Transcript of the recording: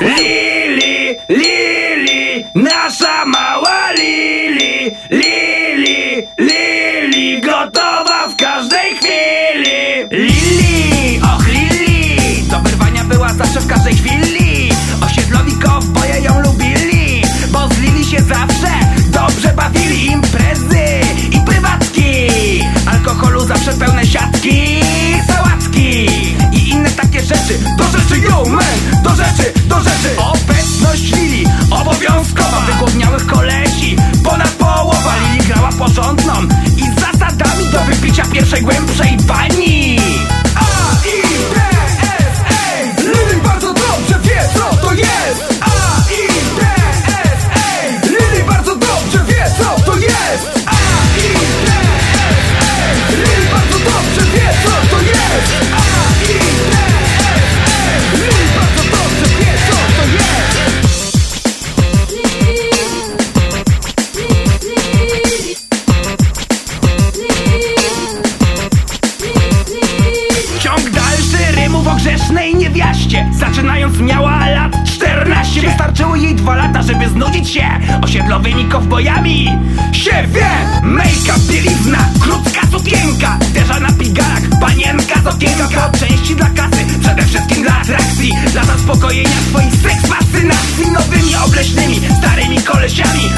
Lili, Lili, nasza mała Lili, Lili, Lili, gotowa w każdej chwili. Lili, och Lili, do wyrwania była zawsze w każdej chwili. Osiedlowi kowboje ją lubili, bo z Lili się zawsze dobrze bawili. Imprezy i prywatki, alkoholu zawsze pełne siatki, soy buen, pues soy przeciwko grzesznej niewiaście. Zaczynając miała lat 14 Wystarczyły jej dwa lata, żeby znudzić się Osiedlowymi kowbojami. Się wie! Make-up bielizna, krótka sukienka. Derza na pigalach, panienka z okienka. Po części dla kasy, przede wszystkim dla atrakcji. Dla zaspokojenia swoich seks fascynacji Nowymi obleśnymi, starymi kolesiami.